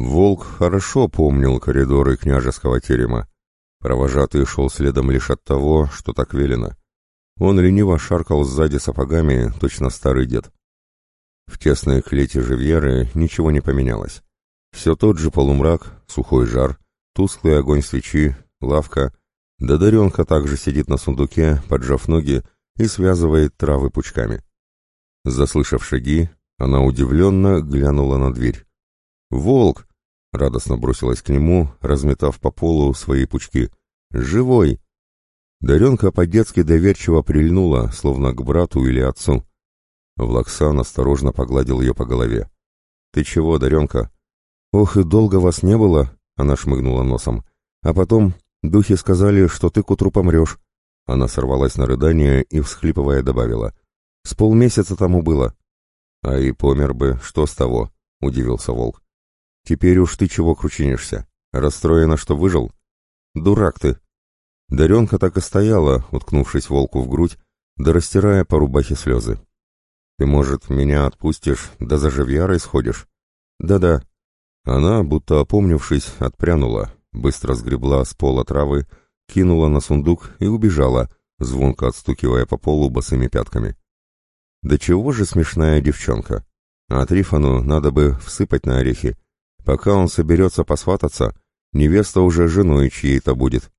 Волк хорошо помнил коридоры княжеского терема. Провожатый шел следом лишь от того, что так велено. Он лениво шаркал сзади сапогами, точно старый дед. В тесной клете живьеры ничего не поменялось. Все тот же полумрак, сухой жар, тусклый огонь свечи, лавка, да Даренка также сидит на сундуке, поджав ноги, и связывает травы пучками. Заслышав шаги, она удивленно глянула на дверь. «Волк!» — радостно бросилась к нему, разметав по полу свои пучки. «Живой!» Даренка по-детски доверчиво прильнула, словно к брату или отцу. Влаксан осторожно погладил ее по голове. «Ты чего, Даренка?» «Ох, и долго вас не было!» — она шмыгнула носом. «А потом духи сказали, что ты к утру помрешь». Она сорвалась на рыдание и, всхлипывая, добавила. «С полмесяца тому было». «А и помер бы, что с того?» — удивился волк. Теперь уж ты чего кручинишься? Расстроена, что выжил? Дурак ты!» Даренка так и стояла, уткнувшись волку в грудь, да растирая по рубахе слезы. «Ты, может, меня отпустишь, да за живьярой сходишь?» «Да-да». Она, будто опомнившись, отпрянула, быстро сгребла с пола травы, кинула на сундук и убежала, звонко отстукивая по полу босыми пятками. «Да чего же смешная девчонка! А Трифону надо бы всыпать на орехи, Пока он соберется посвататься, невеста уже женой чьей-то будет.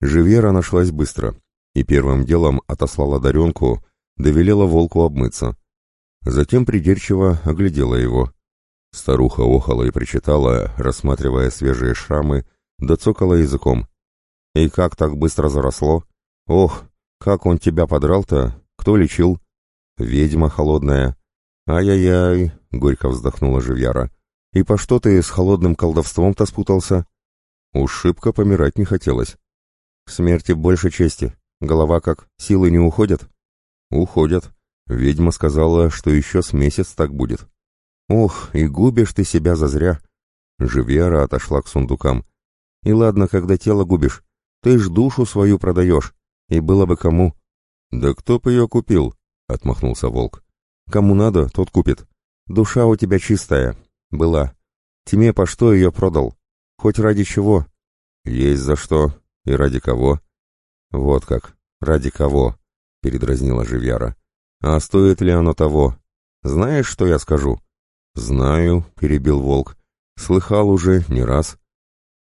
Живьера нашлась быстро, и первым делом отослала Даренку, довелела волку обмыться. Затем придирчиво оглядела его. Старуха охала и причитала, рассматривая свежие шрамы, да цокала языком. «И как так быстро заросло? Ох, как он тебя подрал-то? Кто лечил?» «Ведьма холодная». «Ай-яй-яй», — горько вздохнула Живьяра. «И по что ты с холодным колдовством-то спутался?» Уж помирать не хотелось. «В смерти больше чести. Голова как, силы не уходят?» «Уходят. Ведьма сказала, что еще с месяц так будет». «Ох, и губишь ты себя зазря!» Живьера отошла к сундукам. «И ладно, когда тело губишь. Ты ж душу свою продаешь. И было бы кому». «Да кто б ее купил?» — отмахнулся волк. «Кому надо, тот купит. Душа у тебя чистая, была. Тьме по что ее продал? Хоть ради чего? Есть за что. И ради кого? Вот как. Ради кого? Передразнила Живьяра. А стоит ли оно того? Знаешь, что я скажу? Знаю, перебил волк. Слыхал уже не раз.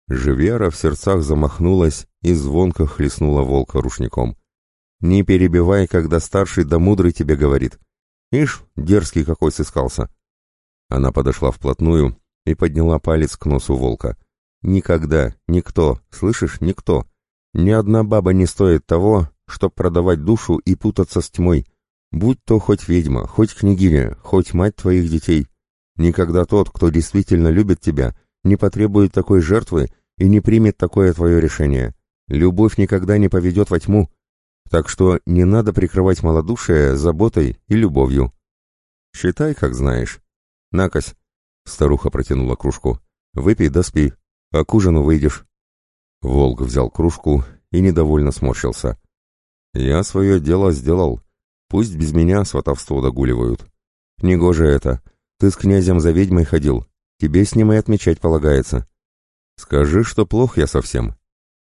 Живьяра в сердцах замахнулась и звонко хлестнула волка рушником. «Не перебивай, когда старший да мудрый тебе говорит. Ишь, дерзкий какой сыскался. Она подошла вплотную и подняла палец к носу волка. «Никогда, никто, слышишь, никто, ни одна баба не стоит того, чтоб продавать душу и путаться с тьмой, будь то хоть ведьма, хоть княгиня, хоть мать твоих детей. Никогда тот, кто действительно любит тебя, не потребует такой жертвы и не примет такое твое решение. Любовь никогда не поведет во тьму. Так что не надо прикрывать малодушие заботой и любовью. Считай, как знаешь. «Накось!» — старуха протянула кружку. «Выпей да спи, а к ужину выйдешь». Волк взял кружку и недовольно сморщился. «Я свое дело сделал. Пусть без меня сватовство догуливают. Негоже это. Ты с князем за ведьмой ходил. Тебе с ним и отмечать полагается. Скажи, что плох я совсем.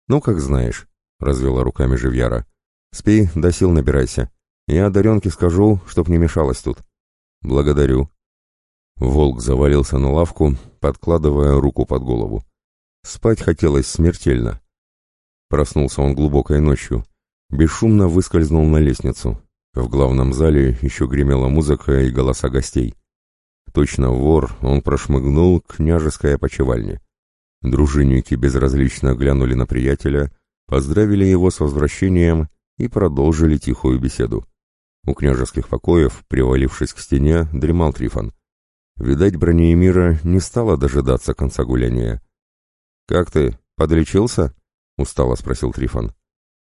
Ну, как знаешь», — развела руками Живьяра. «Спи, до сил набирайся. Я Даренке скажу, чтоб не мешалась тут». «Благодарю», Волк завалился на лавку, подкладывая руку под голову. Спать хотелось смертельно. Проснулся он глубокой ночью. Бесшумно выскользнул на лестницу. В главном зале еще гремела музыка и голоса гостей. Точно вор, он прошмыгнул к княжеской опочивальне. Дружинники безразлично глянули на приятеля, поздравили его с возвращением и продолжили тихую беседу. У княжеских покоев, привалившись к стене, дремал Трифон. Видать, Бронеемира не стала дожидаться конца гуляния. «Как ты, подлечился?» — устало спросил Трифон.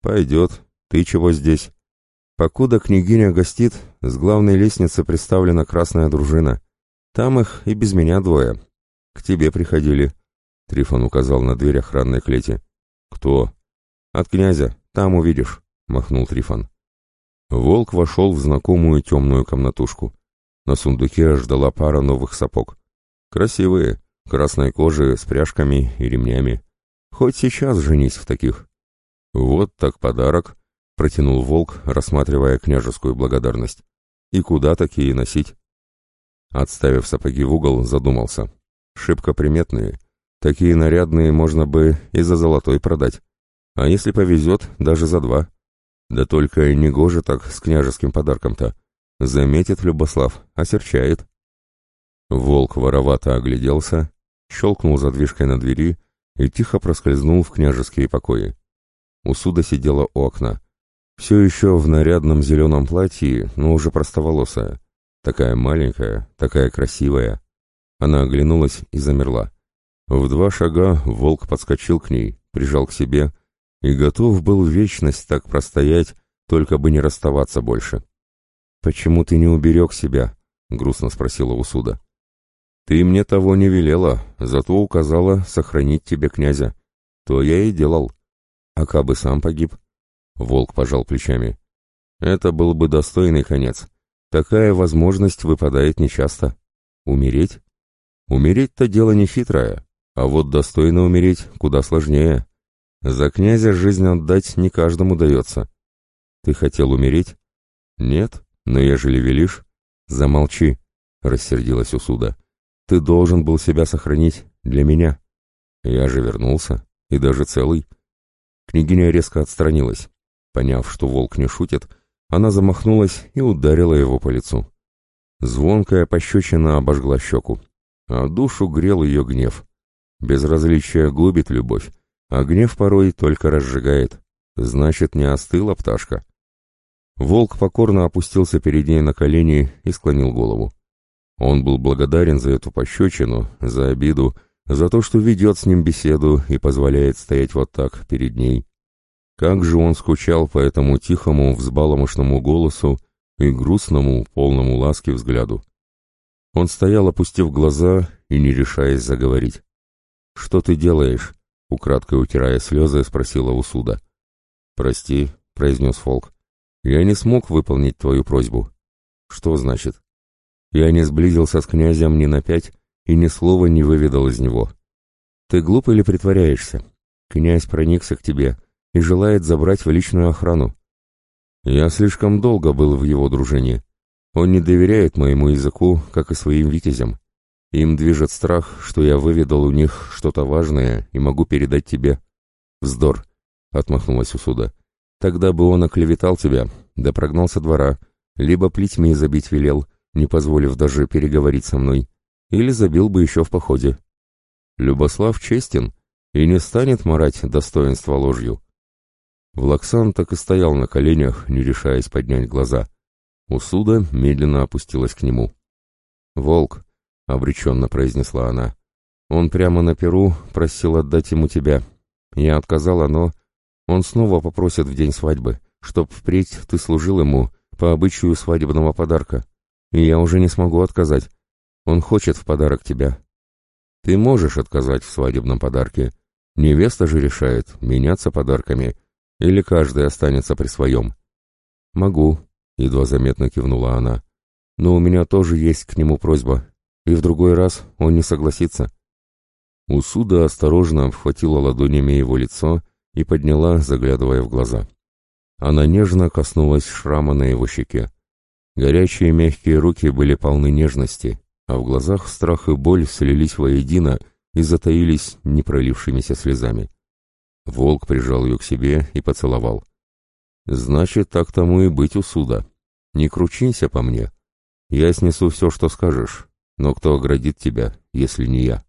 «Пойдет. Ты чего здесь?» «Покуда княгиня гостит, с главной лестницы представлена красная дружина. Там их и без меня двое. К тебе приходили». Трифон указал на дверь охранной клети. «Кто?» «От князя. Там увидишь», — махнул Трифон. Волк вошел в знакомую темную комнатушку. На сундуке ждала пара новых сапог. Красивые, красной кожи с пряжками и ремнями. Хоть сейчас женись в таких. Вот так подарок, протянул волк, рассматривая княжескую благодарность. И куда такие носить? Отставив сапоги в угол, задумался. Шибко приметные. Такие нарядные можно бы и за золотой продать. А если повезет, даже за два. Да только не гоже так с княжеским подарком-то. Заметит Любослав, осерчает. Волк воровато огляделся, щелкнул задвижкой на двери и тихо проскользнул в княжеские покои. Усуда сидела у окна. Все еще в нарядном зеленом платье, но уже простоволосая. Такая маленькая, такая красивая. Она оглянулась и замерла. В два шага волк подскочил к ней, прижал к себе и готов был вечность так простоять, только бы не расставаться больше. «Почему ты не уберег себя?» — грустно спросила Усуда. «Ты мне того не велела, зато указала сохранить тебе князя. То я и делал. А кабы сам погиб?» Волк пожал плечами. «Это был бы достойный конец. Такая возможность выпадает нечасто. Умереть? Умереть-то дело не хитрое, а вот достойно умереть куда сложнее. За князя жизнь отдать не каждому дается. Ты хотел умереть? Нет, но ежели велишь, замолчи, рассердилась Усуда. Ты должен был себя сохранить для меня. Я же вернулся, и даже целый. Княгиня резко отстранилась. Поняв, что волк не шутит, она замахнулась и ударила его по лицу. Звонкая пощечина обожгла щеку, а душу грел ее гнев. Безразличие губит любовь, а гнев порой только разжигает. Значит, не остыла пташка. Волк покорно опустился перед ней на колени и склонил голову. Он был благодарен за эту пощечину, за обиду, за то, что ведет с ним беседу и позволяет стоять вот так перед ней. Как же он скучал по этому тихому, взбаломошному голосу и грустному, полному ласки взгляду. Он стоял, опустив глаза и не решаясь заговорить. «Что ты делаешь?» — украдкой утирая слезы, спросила Усуда. «Прости», — произнес Фолк. «Я не смог выполнить твою просьбу». «Что значит?» Я не сблизился с князем ни на пять и ни слова не выведал из него. Ты глуп или притворяешься? Князь проникся к тебе и желает забрать в личную охрану. Я слишком долго был в его дружине. Он не доверяет моему языку, как и своим витязям. Им движет страх, что я выведал у них что-то важное и могу передать тебе. Вздор, — отмахнулась Усуда. Тогда бы он оклеветал тебя, да прогнал со двора, либо плетьми забить велел, не позволив даже переговорить со мной, или забил бы еще в походе. Любослав честен и не станет марать достоинство ложью. Влаксан так и стоял на коленях, не решаясь поднять глаза. Усуда медленно опустилась к нему. «Волк», — обреченно произнесла она, — «он прямо на перу просил отдать ему тебя. Я отказала, но он снова попросит в день свадьбы, чтоб впредь ты служил ему по обычаю свадебного подарка и я уже не смогу отказать. Он хочет в подарок тебя. Ты можешь отказать в свадебном подарке. Невеста же решает, меняться подарками, или каждый останется при своем. Могу, едва заметно кивнула она. Но у меня тоже есть к нему просьба, и в другой раз он не согласится. Усуда осторожно обхватила ладонями его лицо и подняла, заглядывая в глаза. Она нежно коснулась шрама на его щеке. Горячие мягкие руки были полны нежности, а в глазах страх и боль слились воедино и затаились непролившимися слезами. Волк прижал ее к себе и поцеловал. «Значит, так тому и быть у суда. Не кручинься по мне. Я снесу все, что скажешь, но кто оградит тебя, если не я?»